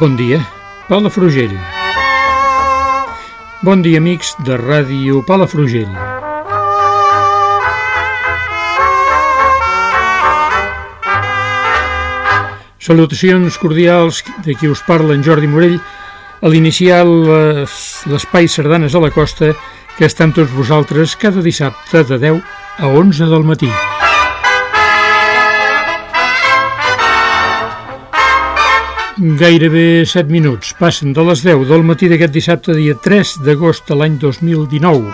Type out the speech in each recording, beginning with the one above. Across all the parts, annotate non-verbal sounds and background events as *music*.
Bon dia, Palafrugell. Bon dia, amics de Ràdio Palafrugell. Salutacions cordials de qui us parla en Jordi Morell a l'iniciar l'espai Sardanes a la Costa que està amb tots vosaltres cada dissabte de 10 a 11 del matí. Gairebé 7 minuts passen de les 10 del matí d'aquest dissabte, dia 3 d'agost de l'any 2019.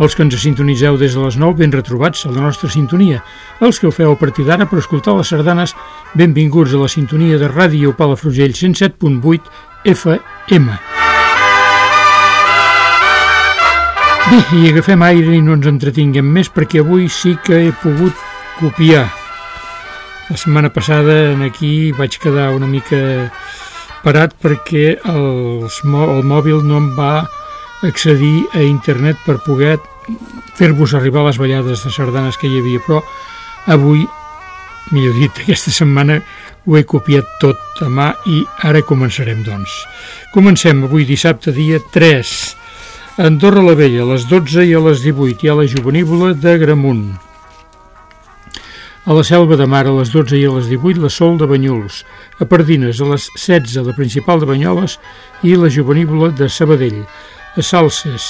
Els que ens sintonitzeu des de les 9, ben retrobats a la nostra sintonia. Els que ho feu a partir d'ara per escoltar les sardanes, benvinguts a la sintonia de ràdio Palafrugell 107.8 FM. Bé, i agafem aire i no ens entretinguem més perquè avui sí que he pogut copiar la setmana passada en aquí vaig quedar una mica parat perquè els, el mòbil no em va accedir a internet per poder fer-vos arribar les ballades de sardanes que hi havia, però avui, millor dit, aquesta setmana ho he copiat tot a mà i ara començarem, doncs. Comencem avui dissabte, dia 3. A Andorra la Vella, a les 12 i a les 18, hi ha la juvenívola de Gramunt. A la Selva de Mar a les 12 i a les 18 la Sol de Banyuls, a Pardines a les 16 la Principal de Banyoles i la Juvenívola de Sabadell, a Salses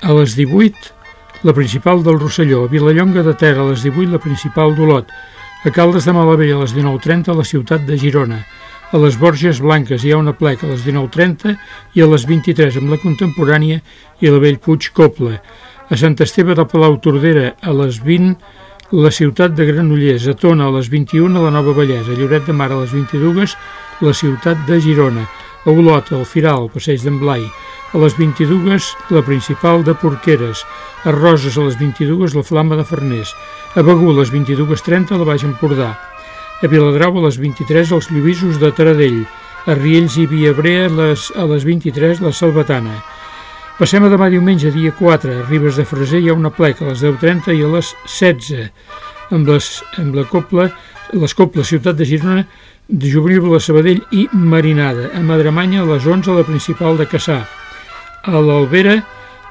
a les 18 la Principal del Rosselló, a Vilallonga de Ter a les 18 la Principal d'Olot, a Caldes de Malavell a les 19.30 la ciutat de Girona, a les Borges Blanques hi ha una plec a les 19.30 i a les 23 amb la contemporània i la Bellpuig Copla, a Sant Esteve de Palau Tordera a les 20 la ciutat de Granollers, a Tona a les 21, a la Nova Vallès, a Lloret de Mar a les 22, la ciutat de Girona, a Olot, al Firal, al Passeig d'en Blai, a les 22, la principal de Porqueres, a Roses a les 22, la Flama de Farners, a Begú a les 22.30, la Baix Empordà, a Viladrau a les 23, els Lluïsos de Taradell, a Riells i Viabrea a les, a les 23, la Salvatana, Passem a demà diumenge, dia 4. A Ribes de Freser hi ha una pleca a les 10.30 i a les 16. Amb, les, amb la copla, les coples Ciutat de Girona, de Juvenil de Sabadell i Marinada. A Madremanya a les 11 la principal de Cassà. A l'Albera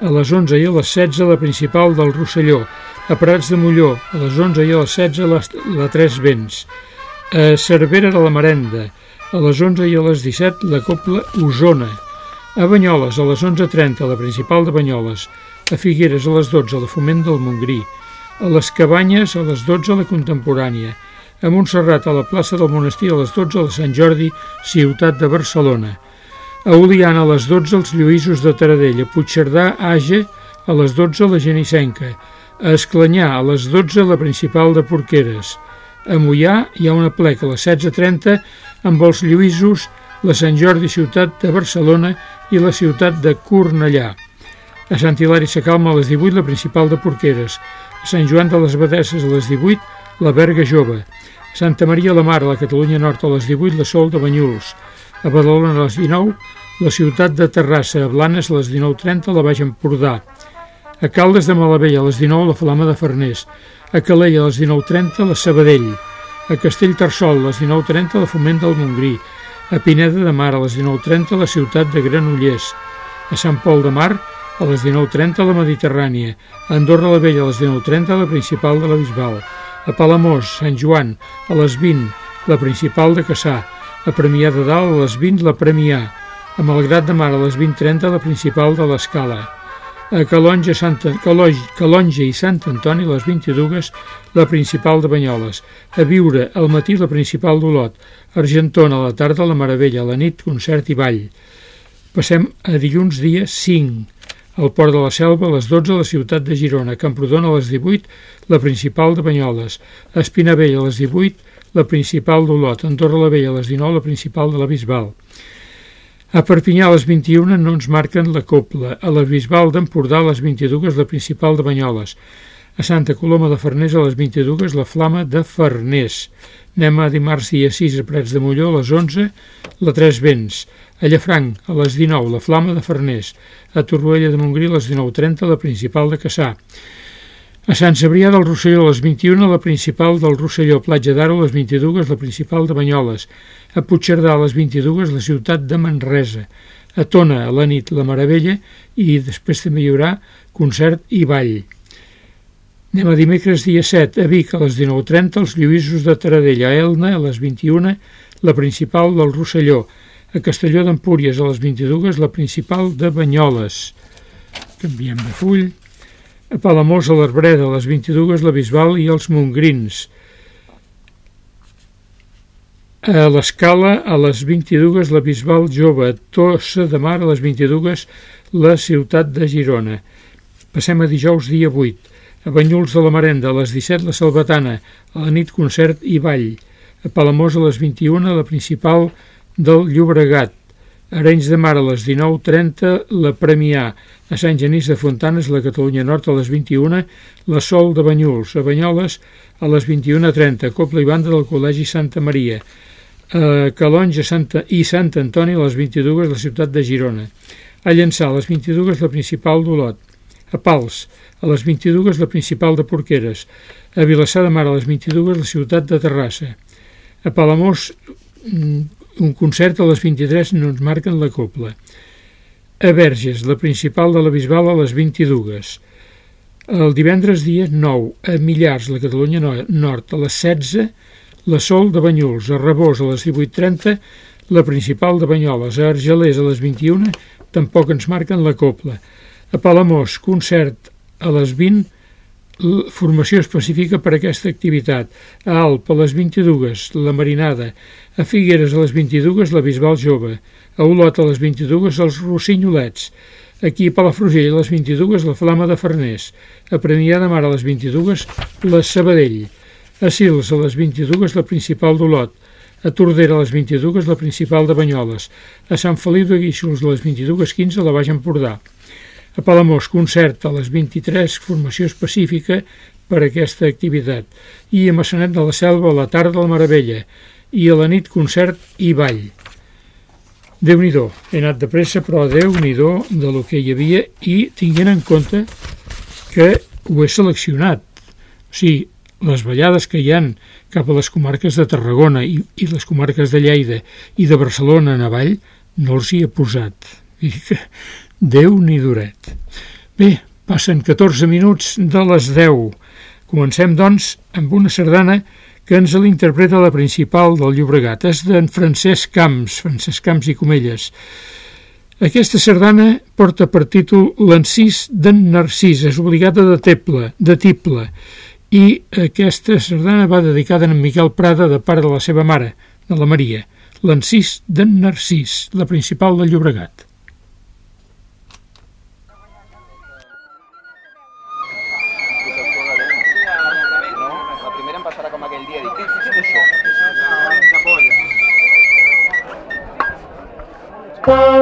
a les 11 i a les 16 la principal del Rosselló. A Prats de Molló a les 11 i a les 16 la, la Tres Vents. A Cervera de la Marenda a les 11 i a les 17 la copla Osona. A Banyoles, a les 11.30, a la principal de Banyoles. A Figueres, a les 12, a la Foment del Montgrí. A les Cabanyes, a les 12, a la Contemporània. A Montserrat, a la plaça del Monestir, a les 12, a la Sant Jordi, ciutat de Barcelona. A Oliana, a les 12, als Lluïsos de Taradell. A Puigcerdà, Age, a les 12, a la Genissenca. A Esclanyà, a les 12, a la principal de Porqueres. A Mollà hi ha una pleca a les 16.30 amb els Lluïsos, la Sant Jordi ciutat de Barcelona i la ciutat de Cornellà. A Sant Hilari Sacalma a les 18, la principal de Porqueres. A Sant Joan de les Abadesses a les 18, la Berga Jove. A Santa Maria la Mar, a la Catalunya Nord a les 18, la Sol de Banyuls. A Badalona a les 19, la ciutat de Terrassa. A Blanes a les 19.30, la Baix Empordà. A Caldes de Malavell a les 19, la Flama de Farners. A Calella a les 19.30, la Sabadell. A Castellterçol a les 19.30, la Foment del Montgrí a Pineda de Mar a les 19.30 a la ciutat de Granollers, a Sant Pol de Mar a les 19.30 a la Mediterrània, a Andorra la Vella a les 19.30 a la principal de la Bisbal, a Palamós, Sant Joan, a les 20, la principal de Cassà, a Premià de Dalt a les 20 la Premià, a Malgrat de Mar a les 20.30 la principal de l'Escala, a Calonja, Santa, Calonja, Calonja i Sant Antoni les 22 la principal de Banyoles, a Viure al matí la principal d'Olot, Argentona a la tarda la Meravella, a la nit concert i ball. Passem a dilluns dia 5, al Port de la Selva a les 12 a la ciutat de Girona, Camprodon a les 18 la principal de Banyoles, a Espinavell a les 18 la principal d'Olot, Andorra la Vella a les 19 la principal de la Bisbal. A Perpinyà a les 21 no ens marquen la Copla, a la Bisbal d'Empordà a les 22 la principal de Banyoles, a Santa Coloma de Farners a les 22 la Flama de Farners. Anem a dimarts dia 6 a Prats de Molló a les 11 la Tres Vents, a Llafranc a les 19 la Flama de Farners, a Torroella de Montgrí a les 19.30 la principal de Cassà, a Sant Cebrià del Rosselló a les 21 la principal del Rosselló, Platja d'Aro a les 22 la principal de Banyoles, a Puigcerdà a les 22 la ciutat de Manresa, a Tona a la nit la Meravella i després també hi haurà concert i ball. Anem a dimecres dia 7 a Vic a les 19.30 els Lluïsos de Taradella, a Elna a les 21 la principal del Rosselló, a Castelló d'Empúries a les 22 la principal de Banyoles. Canviem de full. A Palamós a l'Arbreda a les 22 la Bisbal i els Montgrins. A l'Escala, a les 22, la Bisbal Jove. Tossa de Mar, a les 22, la ciutat de Girona. Passem a dijous, dia 8. A Banyuls de la Marenda, a les 17, la Salvatana. A la nit, concert i ball. A Palamós, a les 21, la principal del Llobregat. Arenys de Mar, a les 19.30, la Premià. A Sant Genís de Fontanes, la Catalunya Nord, a les 21, la Sol de Banyuls. A Banyoles, a les 21.30, Copla i Banda del Col·legi Santa Maria a Calonja Santa i Sant Antoni a les 22 la ciutat de Girona, a Llançà a les 22 la principal d'Olot, a Pals a les 22 la principal de Porqueres, a Vilassar de Mar a les 22 la ciutat de Terrassa, a Palamós mm, un concert a les 23 no ens marquen la copla, a Verges, la principal de la Bisbal a les 22, el divendres dia 9, a Millars, la Catalunya Nord, a les 16, la Sol de Banyuls, a Rebós a les 18.30, la principal de Banyoles, a Argelers a les 21, tampoc ens marquen la copla. A Palamós, concert a les 20, formació específica per a aquesta activitat. A Alp, a les 22, la Marinada. A Figueres, a les 22, la Bisbal Jove. A Olot, a les 22, els Rossinyolets. Aquí a Palafrugell, a les 22, la Flama de Farners. A Premià de Mar, a les 22, la Sabadell. A Sils, a les 22, la principal d'Olot. A Tordera, a les 22, la principal de Banyoles. A Sant Feliu de Guíxols, a les 22.15, la Baix Empordà. A Palamós, concert a les 23, formació específica per a aquesta activitat. I a Massanet de la Selva, a la tarda de la Meravella. I a la nit, concert i ball. déu nhi he anat de pressa, però déu nhi de lo que hi havia i tinguent en compte que ho he seleccionat. O sigui, les ballades que hi han cap a les comarques de Tarragona i, i les comarques de Lleida i de Barcelona en avall no els hi he posat. *laughs* I que Déu ni duret. Bé, passen 14 minuts de les 10. Comencem, doncs, amb una sardana que ens l'interpreta la principal del Llobregat. És d'en Francesc Camps, Francesc Camps i Comelles. Aquesta sardana porta per títol L'encís d'en Narcís, és obligada de teble, de tible, i aquesta sardana va dedicada a en Miquel Prada de part de la seva mare, de la Maria, l'encís d'en Narcís, la principal de Llobregat. Bye.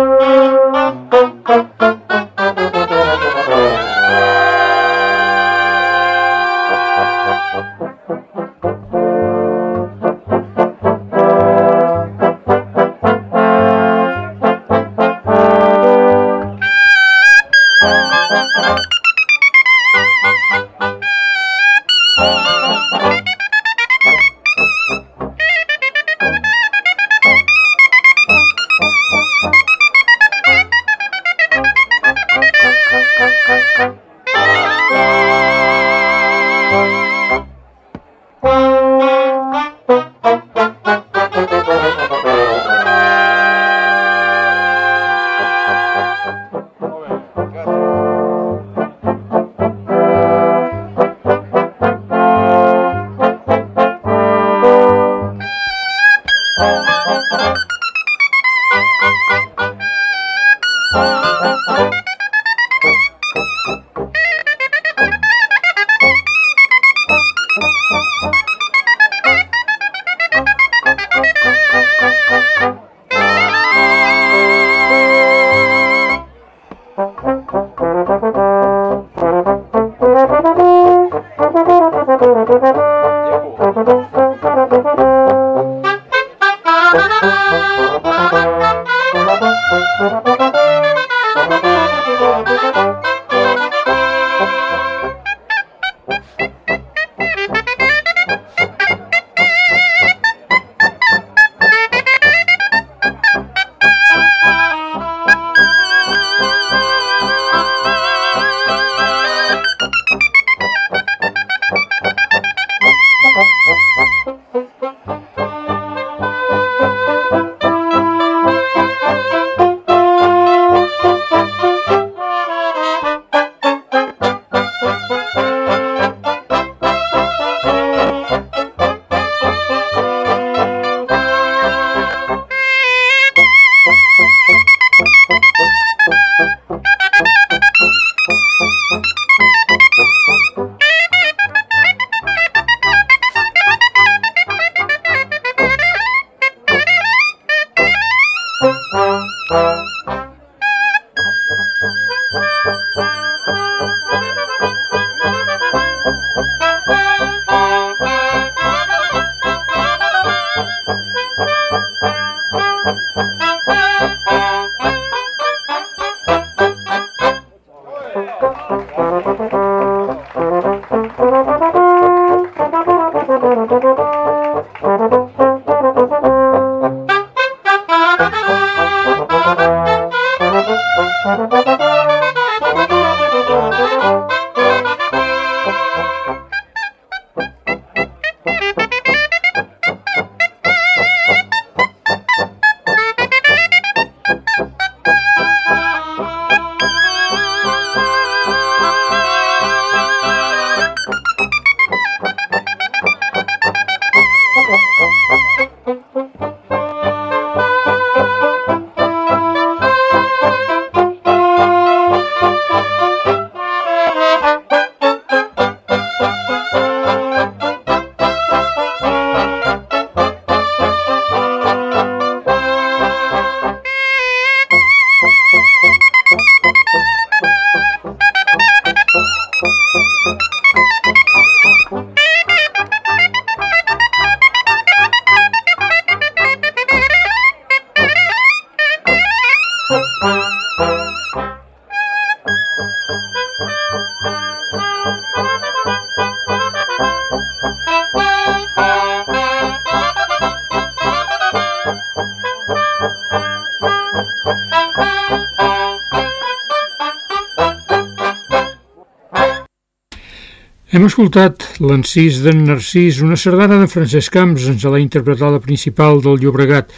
Hem escoltat l'encís d'en Narcís, una sardana de Francesc Camps, ens l'ha interpretat la principal del Llobregat.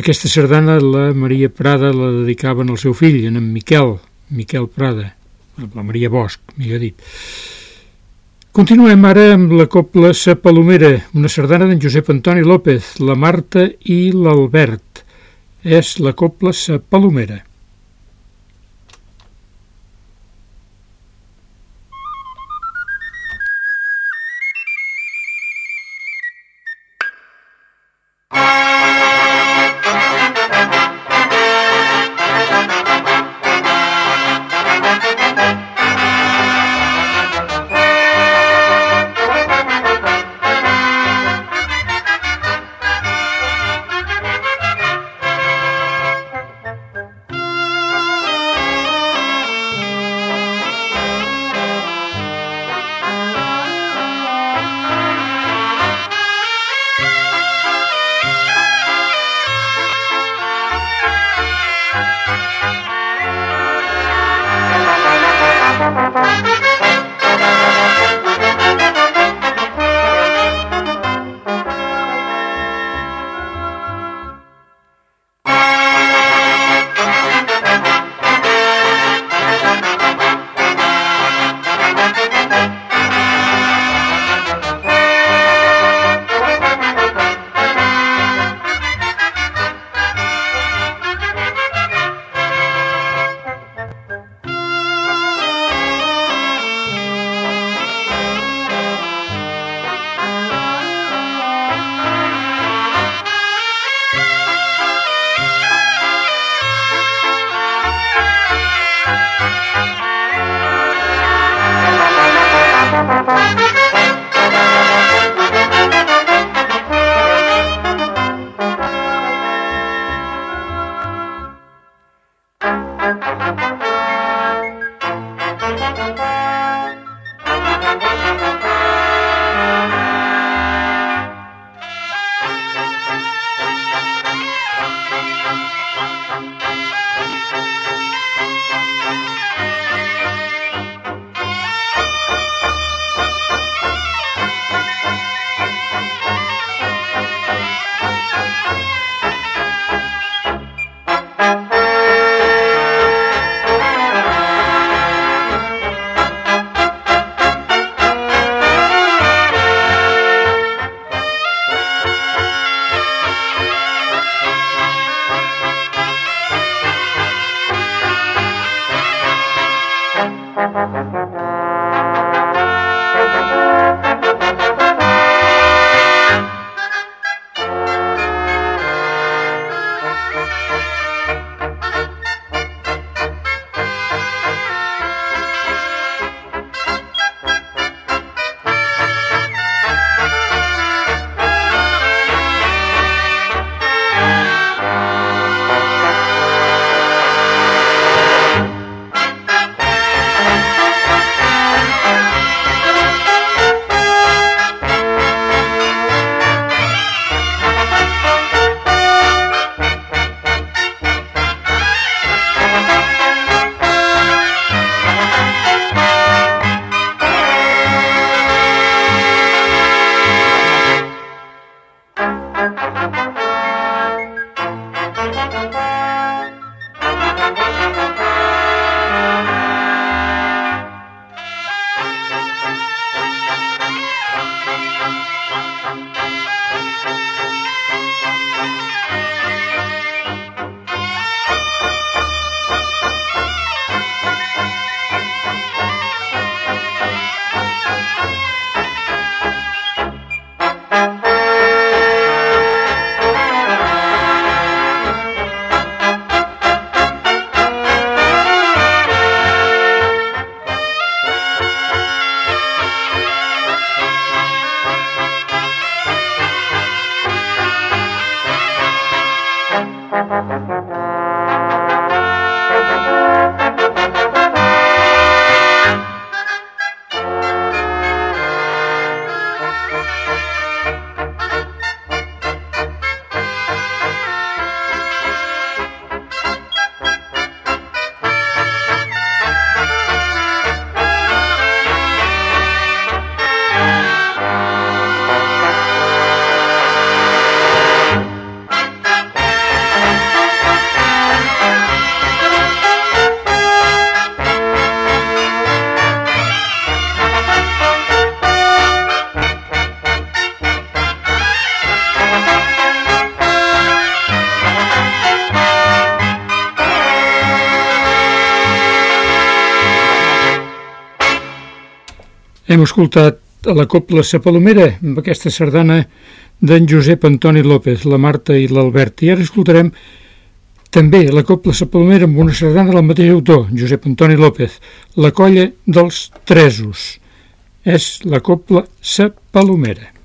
Aquesta sardana la Maria Prada la dedicaven al seu fill, en, en Miquel, Miquel Prada, la Maria Bosch, millor dit. Continuem ara amb la copla Sa Palomera, una sardana d'en Josep Antoni López, la Marta i l'Albert. És la copla Sa Palomera. Hem escoltat a la Copla Sa Palomera amb aquesta sardana d'en Josep Antoni López, la Marta i l'Albert. I ara escoltarem també la Copla Sa Palomera amb una sardana del mateix autor, Josep Antoni López, la colla dels Tresos. És la Copla Sa Palomera.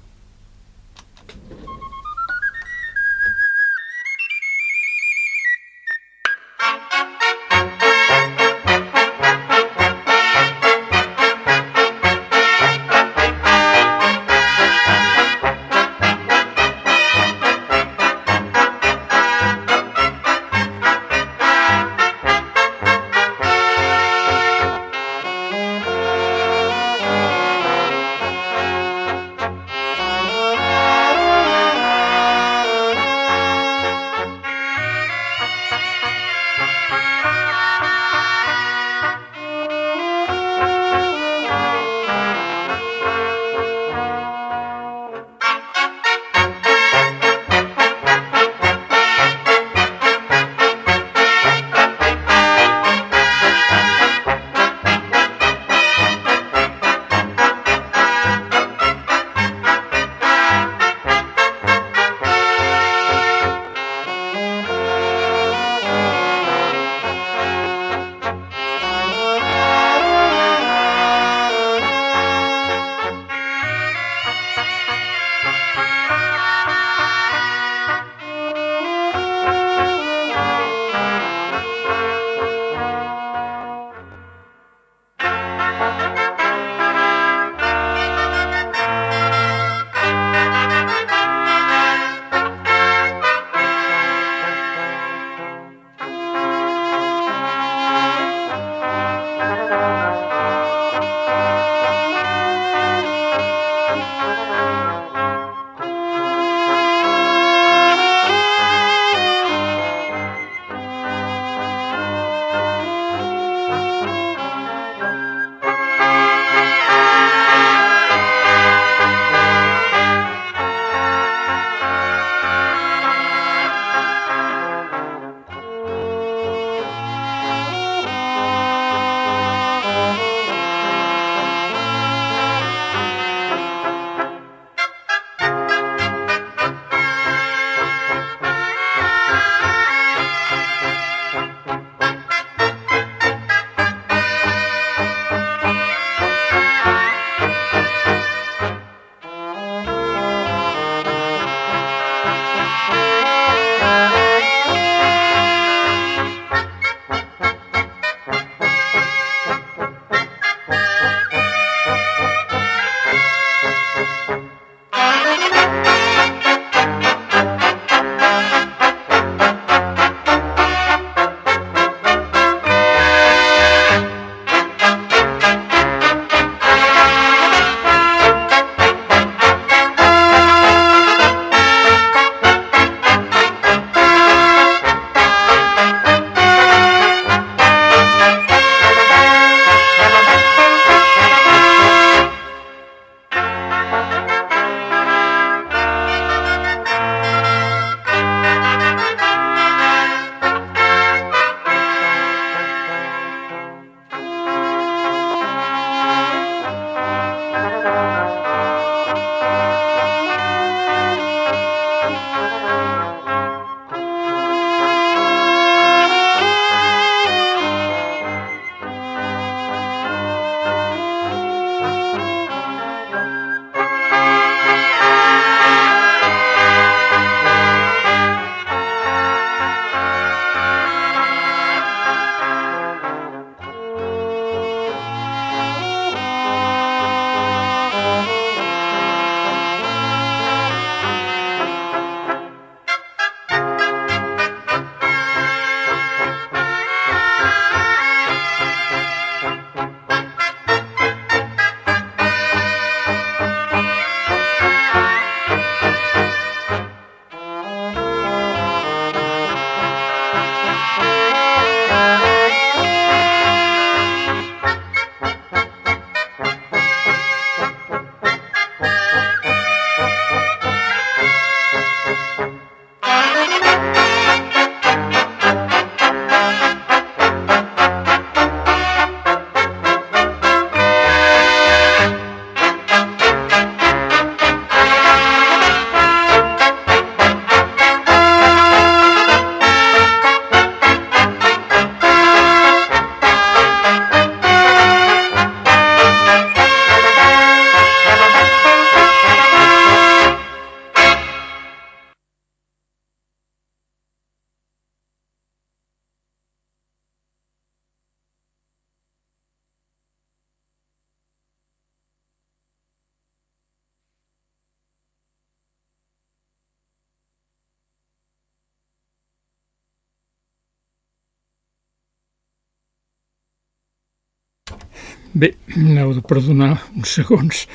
Bé, heu de perdonar uns segons.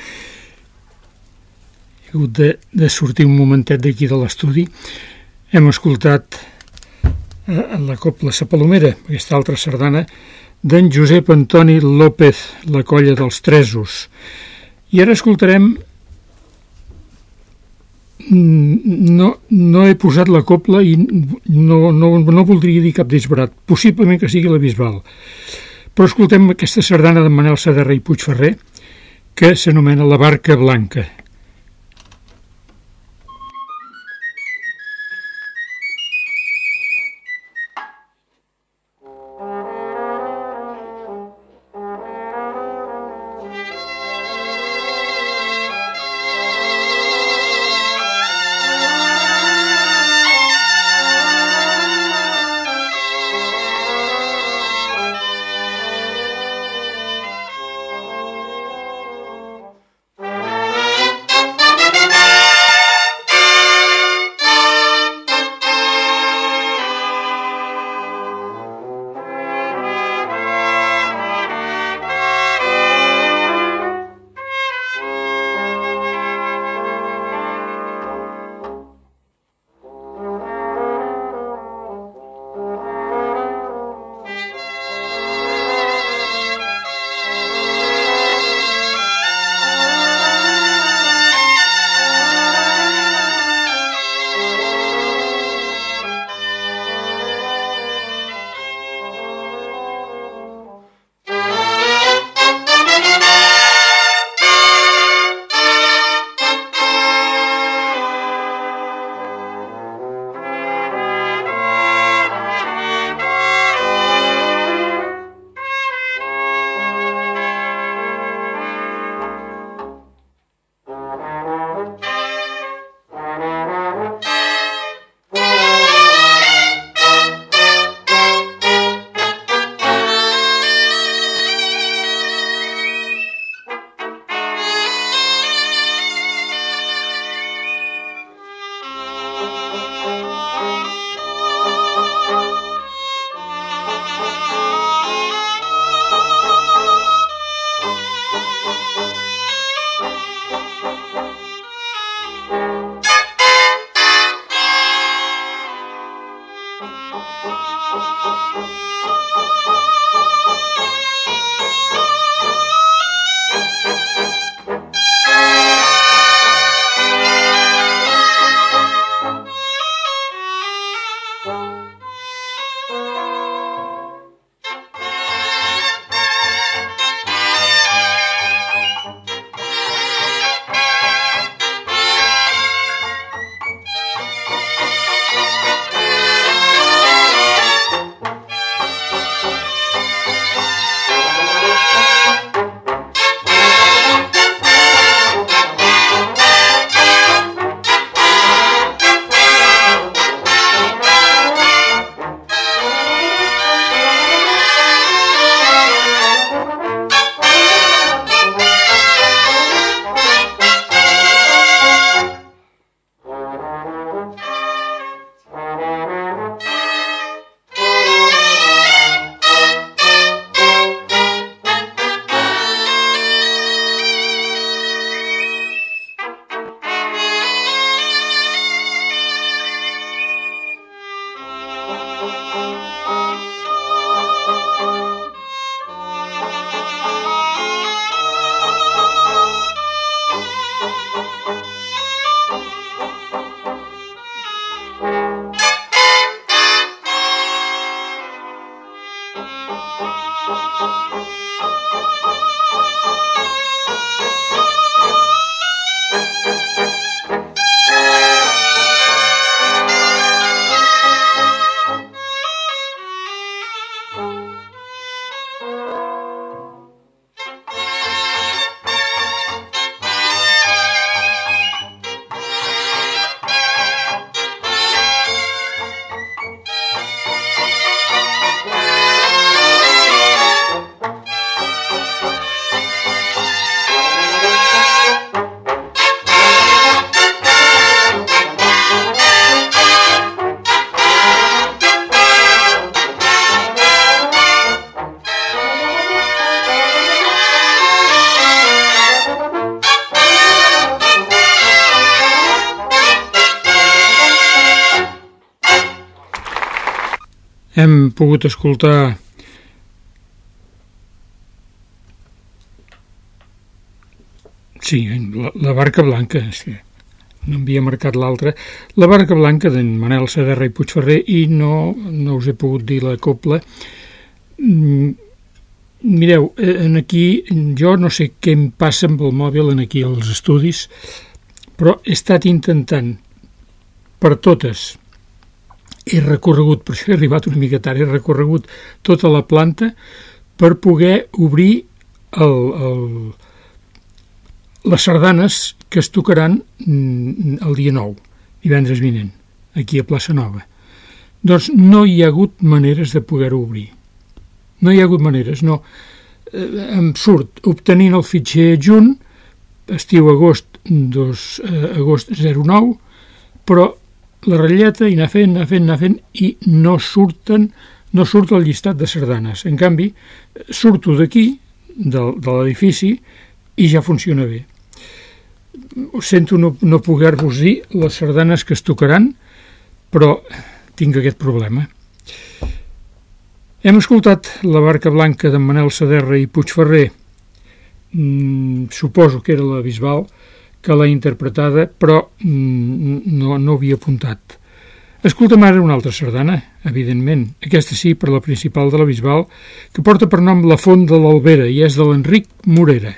He hagut de, de sortir un momentet d'aquí de l'estudi. Hem escoltat eh, la Copla Sa Palomera, aquesta altra sardana, d'en Josep Antoni López, la colla dels Tresos. I ara escoltarem no, no he posat la copla i no, no, no voldria dir cap disbarat. Possiblement que sigui la Bisbal. Però escoltem aquesta sardana de Manel Saderra i Puigferrer que s'anomena La Barca Blanca. Música Pogut escoltar Sí, la, la barca blanca, sí. no havia marcat l'altra. La barca blanca d'en Manel Saderra i Puigferrer i no, no us he pogut dir la copla. Mm, mireu, eh, en aquí jo no sé què em passa amb el mòbil en aquí als estudis, però he estat intentant per totes he recorregut, per això he arribat una mica tard, he recorregut tota la planta per poder obrir el, el, les sardanes que es tocaran mm, el dia 9, divendres vinent, aquí a Plaça Nova. Doncs no hi ha hagut maneres de poder-ho obrir. No hi ha hagut maneres, no. Eh, em surt obtenint el fitxer adjunt, estiu-agost eh, agost 09, però la ratlleta i anar fent, anar fent, anar fent i no surten, no surt el llistat de sardanes. En canvi, surto d'aquí, de, de l'edifici, i ja funciona bé. Sento no, no poder-vos dir les sardanes que es tocaran, però tinc aquest problema. Hem escoltat la barca blanca d'en Manel Saderra i Puigferrer, mm, suposo que era la Bisbal, que l'ha interpretada, però mm, no, no havia apuntat. Escolta'm ara una altra sardana, evidentment, aquesta sí, per la principal de la Bisbal, que porta per nom La Font de l'Albera i és de l'Enric Morera.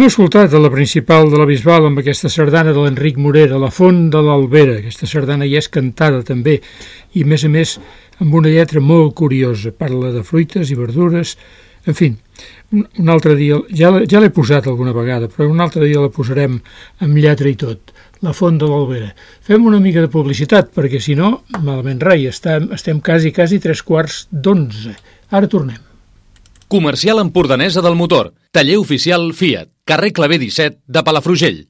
Hem escoltat a la principal de la Bisbal amb aquesta sardana de l'Enric Morera, La Font de l'Albera. Aquesta sardana ja és cantada també i, a més a més, amb una lletra molt curiosa. Parla de fruites i verdures, en fi, un, altre dia, ja, ja l'he posat alguna vegada, però un altre dia la posarem amb lletra i tot, la Font de l'Albera. Fem una mica de publicitat, perquè si no, malament rai, estem, estem quasi, quasi tres quarts d'onze. Ara tornem. Comercial Empordanesa del Motor. Taller oficial Fiat. Carrer Clavé 17 de Palafrugell.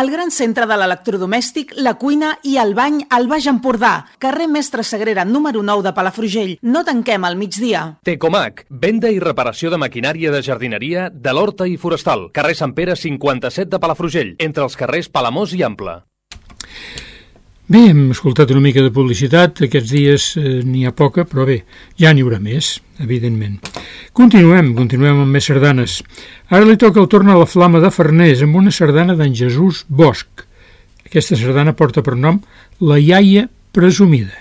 el gran centre de l'electrodomèstic, la cuina i el bany al Baix Empordà. Carrer Mestre Sagrera, número 9 de Palafrugell. No tanquem al migdia. Tecomac, venda i reparació de maquinària de jardineria de l'Horta i Forestal. Carrer Sant Pere 57 de Palafrugell, entre els carrers Palamós i Ample. Bé, hem escoltat una mica de publicitat, aquests dies eh, n'hi ha poca, però bé, ja n'hi haurà més, evidentment. Continuem, continuem amb més sardanes. Ara li toca el torn a la Flama de Farners amb una sardana d'en Jesús Bosch. Aquesta sardana porta per nom La iaia presumida.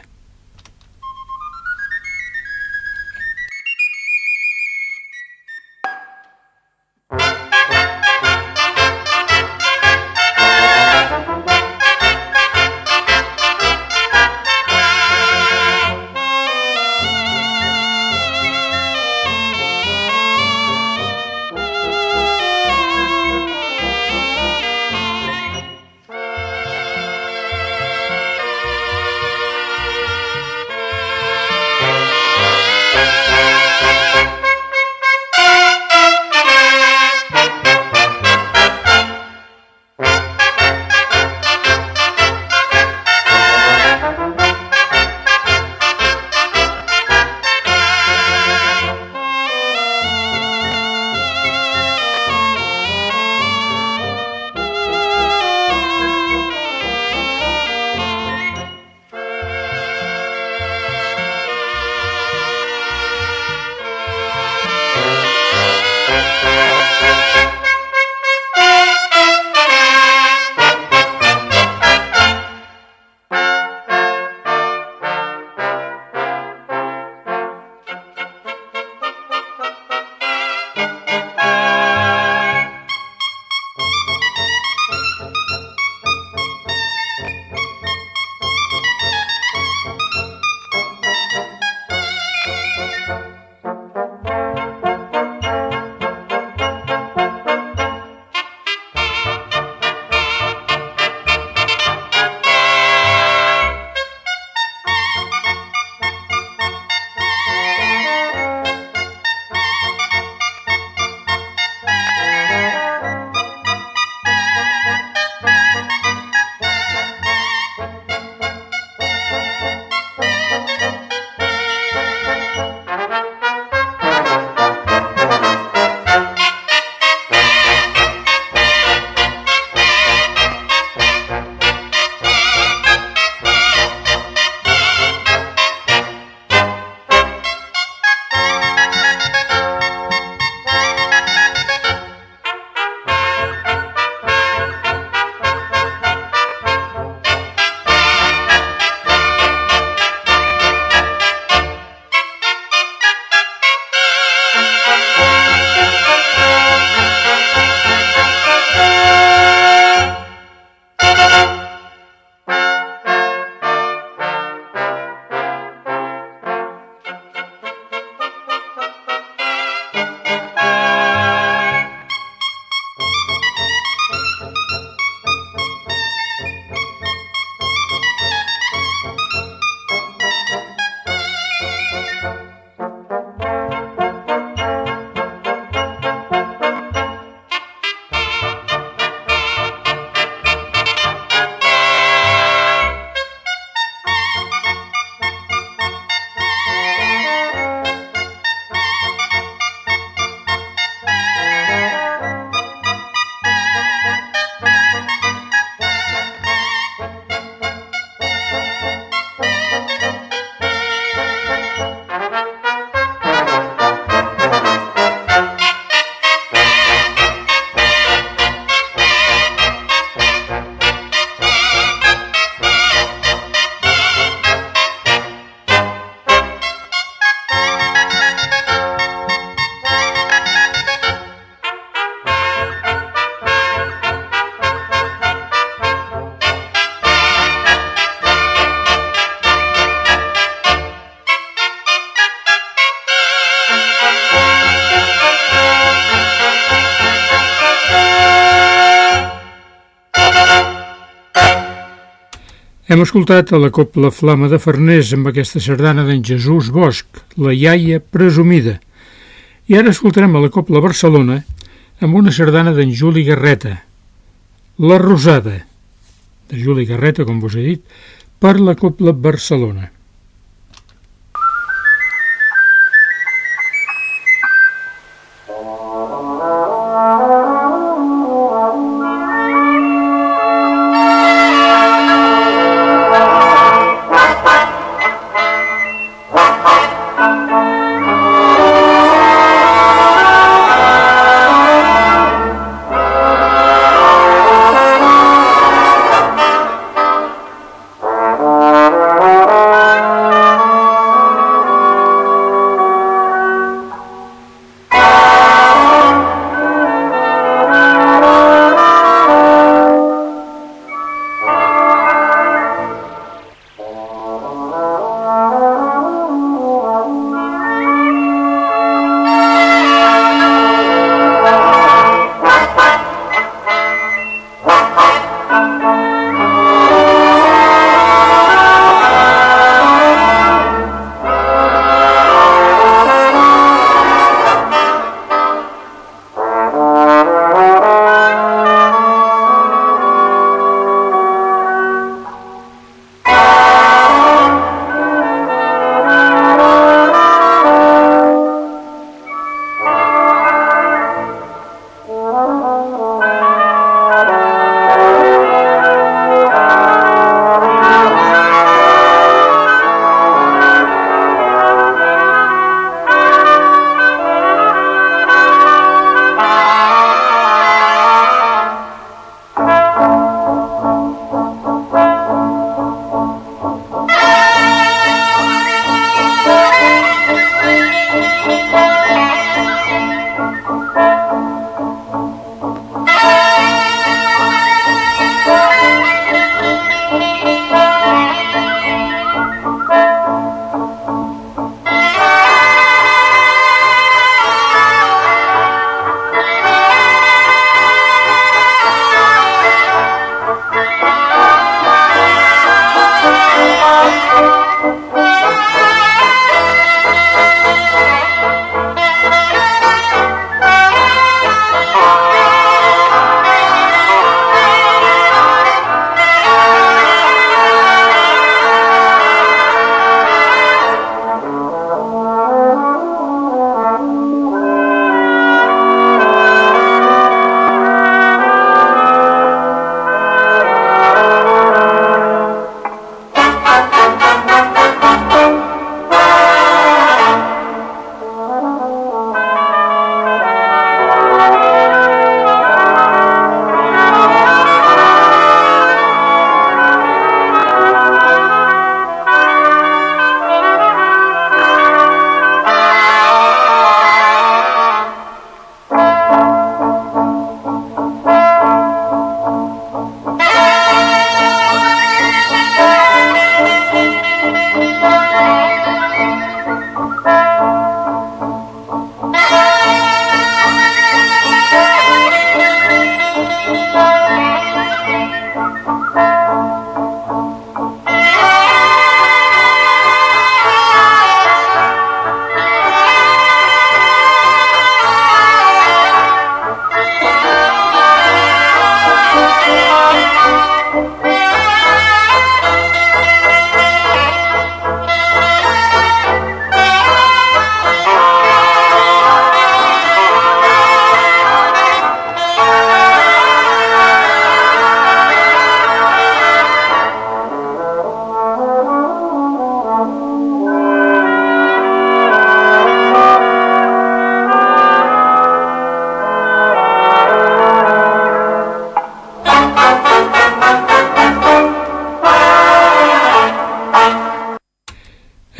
Hem escoltat a la Copla Flama de Farners amb aquesta sardana d'en Jesús Bosch, la iaia presumida. I ara escoltarem a la Copla Barcelona amb una sardana d'en Juli Garreta, La Rosada, de Juli Garreta, com vos he dit, per la Copla Barcelona.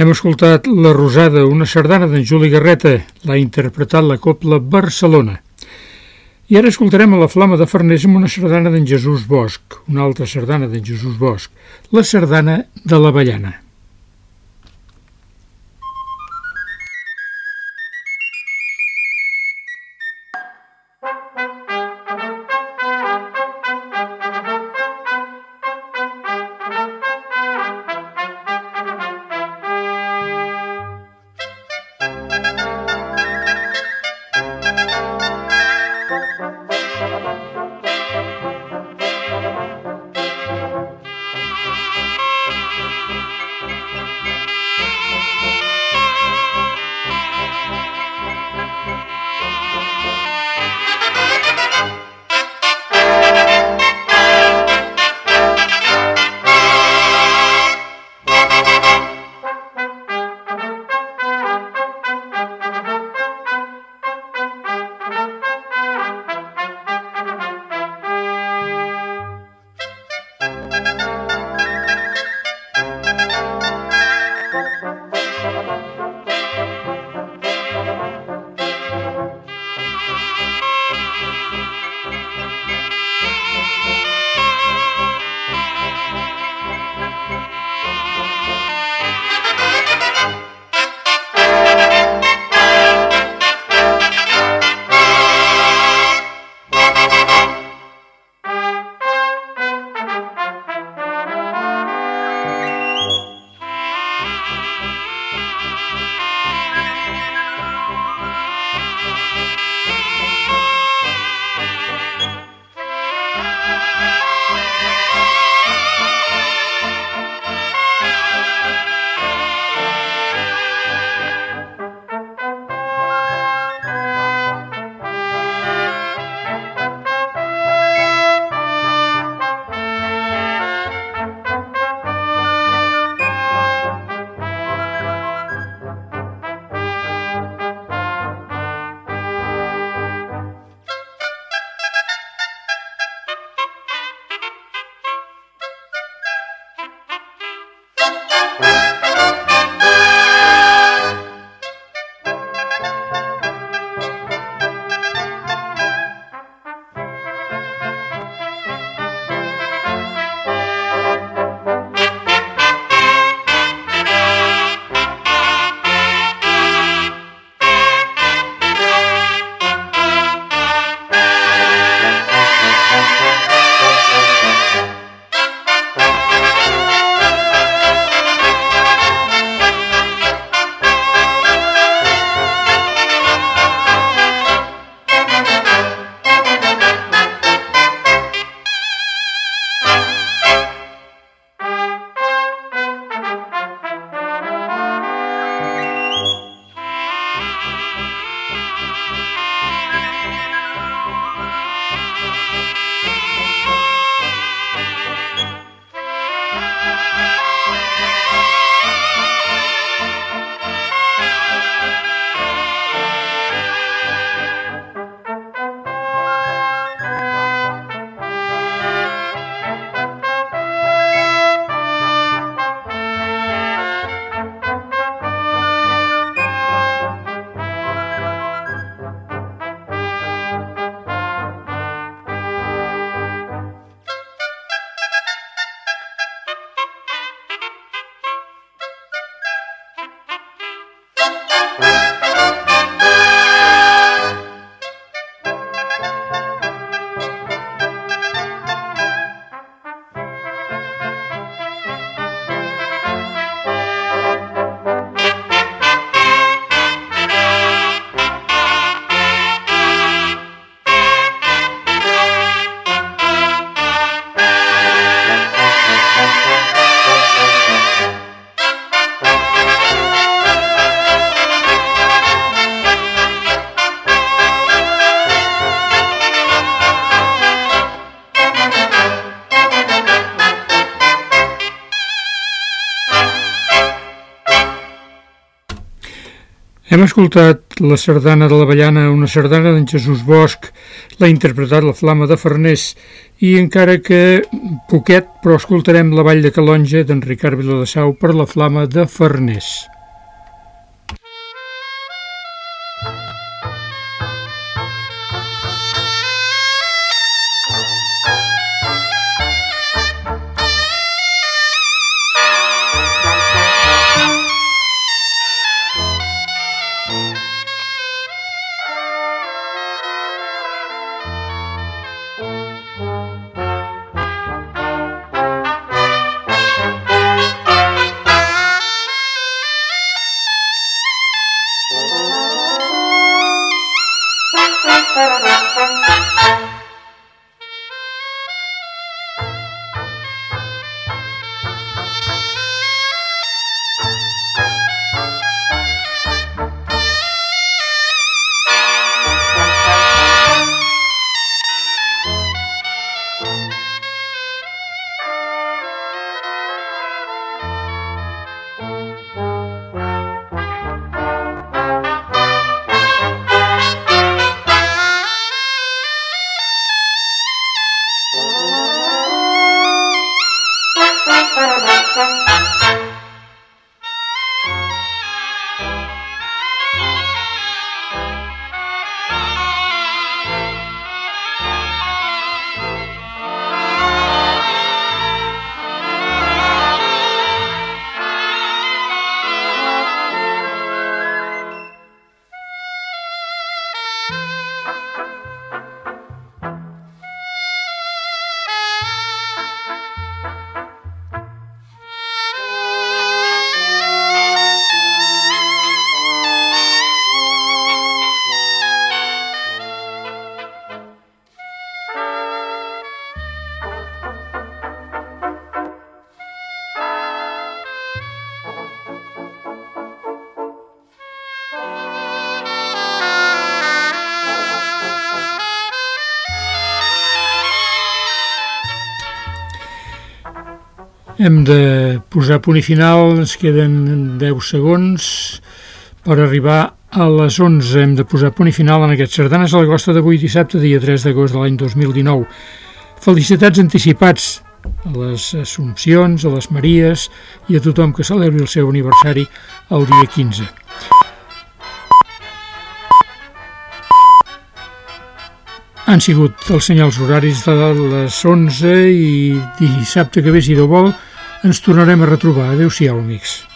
Hem escoltat La Rosada, una sardana d'en Juli Garreta. L'ha interpretat la Copla Barcelona. I ara escoltarem a la Flama de Farners amb una sardana d'en Jesús Bosch, una altra sardana d'en Jesús Bosch, la sardana de l'Avellana. Hem escoltat la sardana de l'Avellana, una sardana d'en Jesús Bosch, l'ha interpretat la Flama de Farners, i encara que poquet, però escoltarem la Vall de Calonja d'en Ricard Viladasau per la Flama de Farners. Hem de posar punt i final, ens queden 10 segons per arribar a les 11. Hem de posar punt i final en aquests sardanes a la costa d'avui dissabte, dia 3 d'agost de l'any 2019. Felicitats anticipats a les Assumpcions, a les Maries i a tothom que celebri el seu aniversari el dia 15. Han sigut els senyals horaris de les 11 i dissabte que ve, si Déu vol, ens tornarem a retrobar. Adéu-siau, amics.